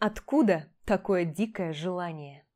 Откуда такое дикое желание?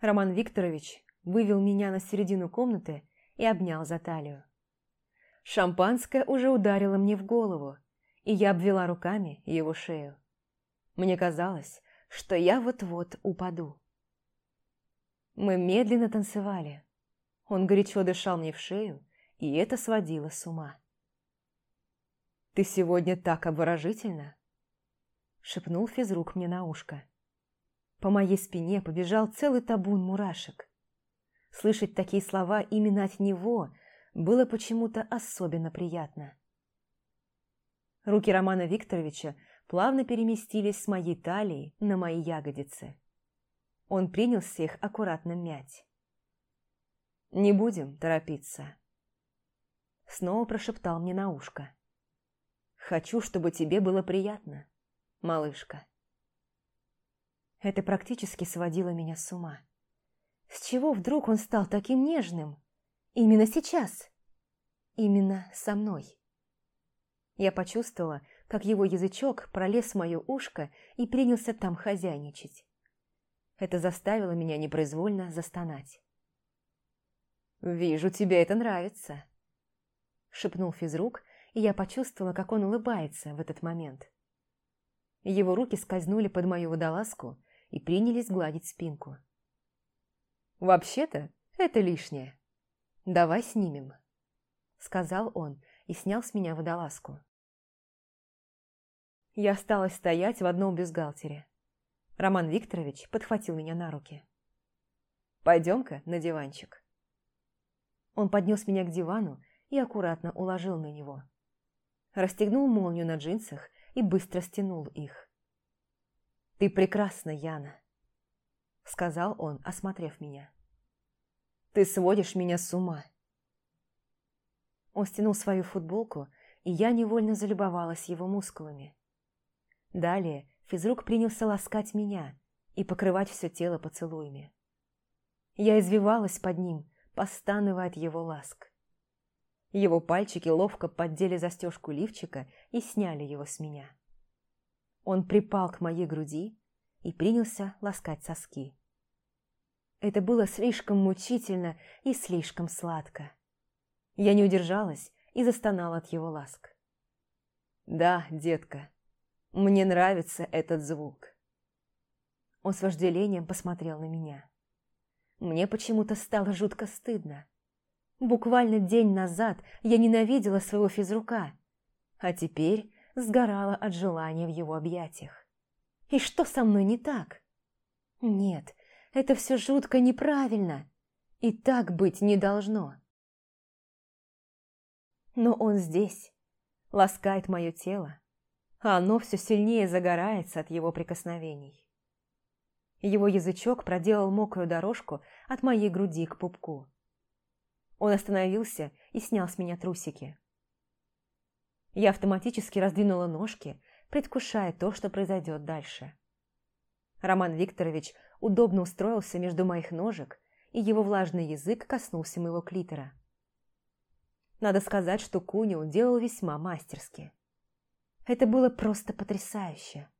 Роман Викторович вывел меня на середину комнаты и обнял за талию. Шампанское уже ударило мне в голову, и я обвела руками его шею. Мне казалось, что я вот-вот упаду. Мы медленно танцевали. Он горячо дышал мне в шею, и это сводило с ума. «Ты сегодня так обворожительна!» Шепнул физрук мне на ушко. По моей спине побежал целый табун мурашек. Слышать такие слова именно от него было почему-то особенно приятно. Руки Романа Викторовича плавно переместились с моей талии на мои ягодицы. Он принялся их аккуратно мять. «Не будем торопиться», — снова прошептал мне на ушко. «Хочу, чтобы тебе было приятно» малышка. Это практически сводило меня с ума. С чего вдруг он стал таким нежным? Именно сейчас. Именно со мной. Я почувствовала, как его язычок пролез в мое ушко и принялся там хозяйничать. Это заставило меня непроизвольно застонать. «Вижу, тебе это нравится», — шепнул физрук, и я почувствовала, как он улыбается в этот момент. Его руки скользнули под мою водолазку и принялись гладить спинку. «Вообще-то это лишнее. Давай снимем», — сказал он и снял с меня водолазку. Я осталась стоять в одном бюстгальтере. Роман Викторович подхватил меня на руки. «Пойдем-ка на диванчик». Он поднес меня к дивану и аккуратно уложил на него. Расстегнул молнию на джинсах и быстро стянул их. «Ты прекрасна, Яна», — сказал он, осмотрев меня. «Ты сводишь меня с ума». Он стянул свою футболку, и я невольно залюбовалась его мускулами. Далее физрук принялся ласкать меня и покрывать все тело поцелуями. Я извивалась под ним, постановая от его ласк. Его пальчики ловко поддели застежку лифчика и сняли его с меня. Он припал к моей груди и принялся ласкать соски. Это было слишком мучительно и слишком сладко. Я не удержалась и застонала от его ласк. «Да, детка, мне нравится этот звук». Он с вожделением посмотрел на меня. Мне почему-то стало жутко стыдно. Буквально день назад я ненавидела своего физрука, а теперь сгорала от желания в его объятиях. И что со мной не так? Нет, это все жутко неправильно, и так быть не должно. Но он здесь, ласкает мое тело, а оно все сильнее загорается от его прикосновений. Его язычок проделал мокрую дорожку от моей груди к пупку. Он остановился и снял с меня трусики. Я автоматически раздвинула ножки, предвкушая то, что произойдет дальше. Роман Викторович удобно устроился между моих ножек, и его влажный язык коснулся моего клитора. Надо сказать, что Кунио делал весьма мастерски. Это было просто потрясающе.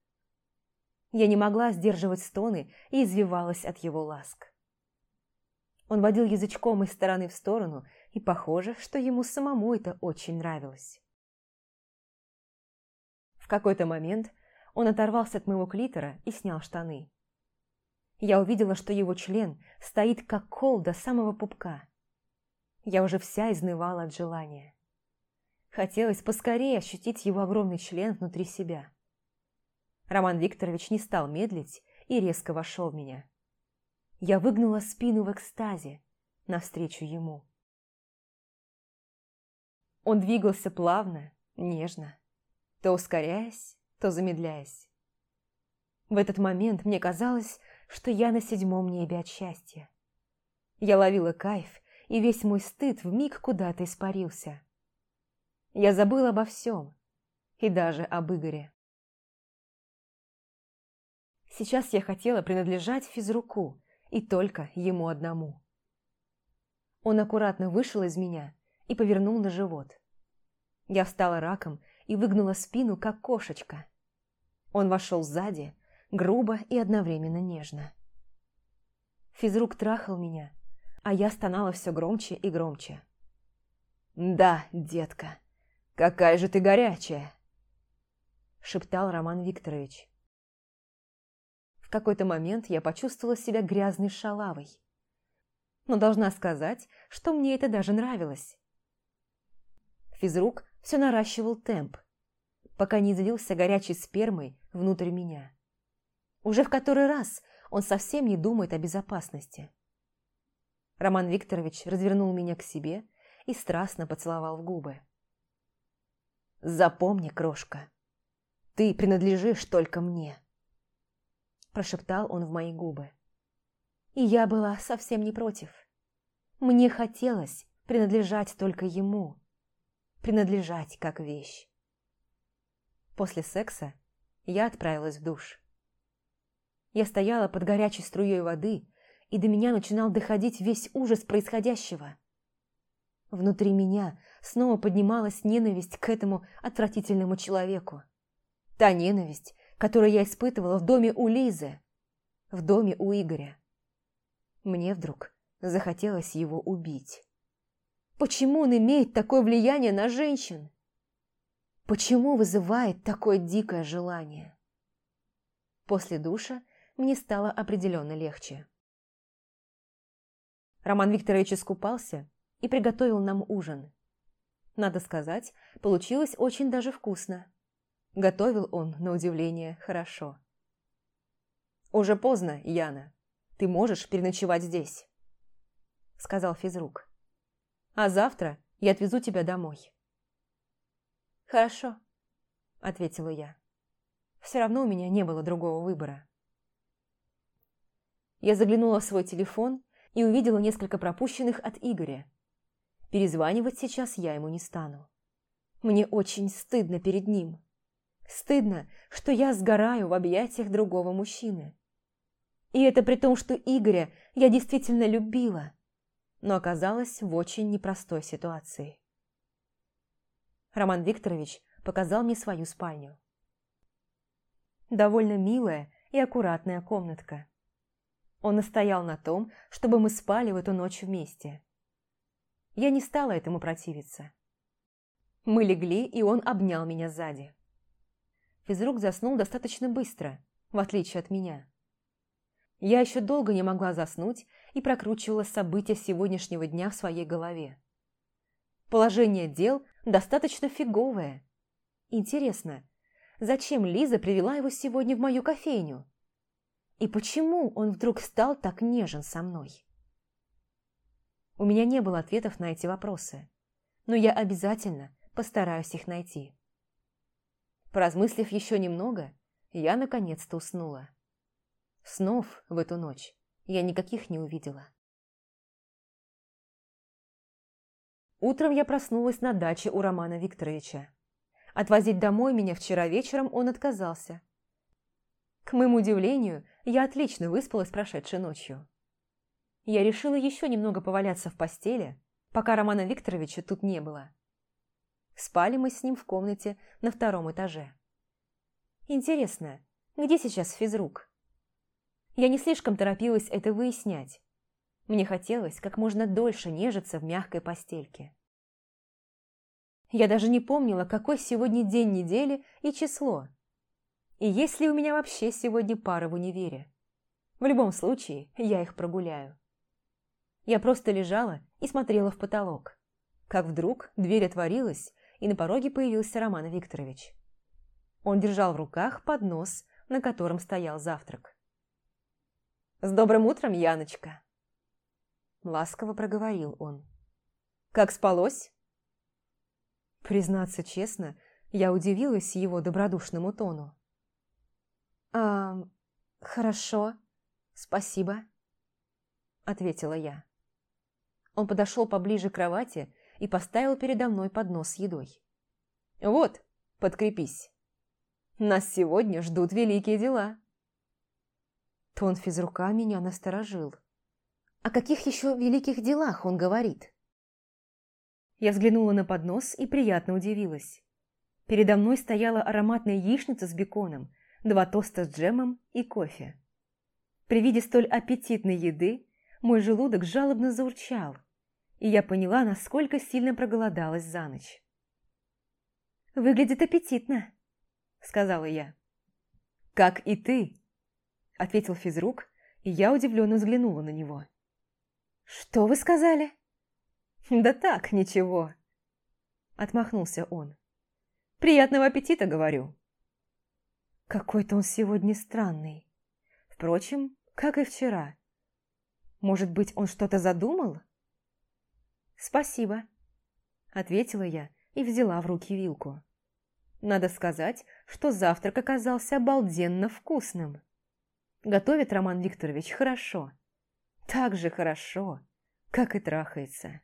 Я не могла сдерживать стоны и извивалась от его ласк. Он водил язычком из стороны в сторону, и похоже, что ему самому это очень нравилось. В какой-то момент он оторвался от моего клитора и снял штаны. Я увидела, что его член стоит как кол до самого пупка. Я уже вся изнывала от желания. Хотелось поскорее ощутить его огромный член внутри себя. Роман Викторович не стал медлить и резко вошел в меня. Я выгнула спину в экстазе навстречу ему. Он двигался плавно, нежно, то ускоряясь, то замедляясь. В этот момент мне казалось, что я на седьмом небе от счастья. Я ловила кайф, и весь мой стыд вмиг куда-то испарился. Я забыла обо всем, и даже об Игоре. Сейчас я хотела принадлежать физруку, и только ему одному. Он аккуратно вышел из меня и повернул на живот. Я встала раком и выгнула спину, как кошечка. Он вошел сзади, грубо и одновременно нежно. Физрук трахал меня, а я стонала все громче и громче. «Да, детка, какая же ты горячая!» шептал Роман Викторович. Какой-то момент я почувствовала себя грязной шалавой. Но должна сказать, что мне это даже нравилось. Физрук все наращивал темп, пока не излился горячей спермой внутрь меня. Уже в который раз он совсем не думает о безопасности. Роман Викторович развернул меня к себе и страстно поцеловал в губы. «Запомни, крошка, ты принадлежишь только мне», прошептал он в мои губы. И я была совсем не против. Мне хотелось принадлежать только ему, принадлежать как вещь. После секса я отправилась в душ. Я стояла под горячей струей воды, и до меня начинал доходить весь ужас происходящего. Внутри меня снова поднималась ненависть к этому отвратительному человеку. Та ненависть, которую я испытывала в доме у Лизы, в доме у Игоря. Мне вдруг захотелось его убить. Почему он имеет такое влияние на женщин? Почему вызывает такое дикое желание? После душа мне стало определенно легче. Роман Викторович искупался и приготовил нам ужин. Надо сказать, получилось очень даже вкусно. Готовил он, на удивление, хорошо. «Уже поздно, Яна. Ты можешь переночевать здесь», — сказал физрук. «А завтра я отвезу тебя домой». «Хорошо», — ответила я. Все равно у меня не было другого выбора. Я заглянула в свой телефон и увидела несколько пропущенных от Игоря. Перезванивать сейчас я ему не стану. Мне очень стыдно перед ним. Стыдно, что я сгораю в объятиях другого мужчины. И это при том, что Игоря я действительно любила, но оказалась в очень непростой ситуации. Роман Викторович показал мне свою спальню. Довольно милая и аккуратная комнатка. Он настоял на том, чтобы мы спали в эту ночь вместе. Я не стала этому противиться. Мы легли, и он обнял меня сзади. Физрук заснул достаточно быстро, в отличие от меня. Я еще долго не могла заснуть и прокручивала события сегодняшнего дня в своей голове. Положение дел достаточно фиговое. Интересно, зачем Лиза привела его сегодня в мою кофейню? И почему он вдруг стал так нежен со мной? У меня не было ответов на эти вопросы, но я обязательно постараюсь их найти. Поразмыслив еще немного, я наконец-то уснула. Снов в эту ночь я никаких не увидела. Утром я проснулась на даче у Романа Викторовича. Отвозить домой меня вчера вечером он отказался. К моему удивлению, я отлично выспалась прошедшей ночью. Я решила еще немного поваляться в постели, пока Романа Викторовича тут не было. Спали мы с ним в комнате на втором этаже. Интересно, где сейчас физрук? Я не слишком торопилась это выяснять. Мне хотелось как можно дольше нежиться в мягкой постельке. Я даже не помнила, какой сегодня день недели и число. И есть ли у меня вообще сегодня пара в универе. В любом случае, я их прогуляю. Я просто лежала и смотрела в потолок. Как вдруг дверь отворилась, и на пороге появился Роман Викторович. Он держал в руках поднос, на котором стоял завтрак. «С добрым утром, Яночка!» Ласково проговорил он. «Как спалось?» Признаться честно, я удивилась его добродушному тону. «А, хорошо, спасибо», — ответила я. Он подошел поближе к кровати и поставил передо мной поднос с едой. «Вот, подкрепись. Нас сегодня ждут великие дела». Тон физрука меня насторожил. О каких еще великих делах он говорит? Я взглянула на поднос и приятно удивилась. Передо мной стояла ароматная яичница с беконом, два тоста с джемом и кофе. При виде столь аппетитной еды мой желудок жалобно заурчал, и я поняла, насколько сильно проголодалась за ночь. «Выглядит аппетитно», — сказала я. «Как и ты», — ответил физрук, и я удивленно взглянула на него. «Что вы сказали?» «Да так, ничего», — отмахнулся он. «Приятного аппетита, говорю». Какой-то он сегодня странный. Впрочем, как и вчера. Может быть, он что-то задумал? «Спасибо», — ответила я и взяла в руки вилку. Надо сказать, что завтрак оказался обалденно вкусным. Готовит Роман Викторович хорошо. Так же хорошо, как и трахается.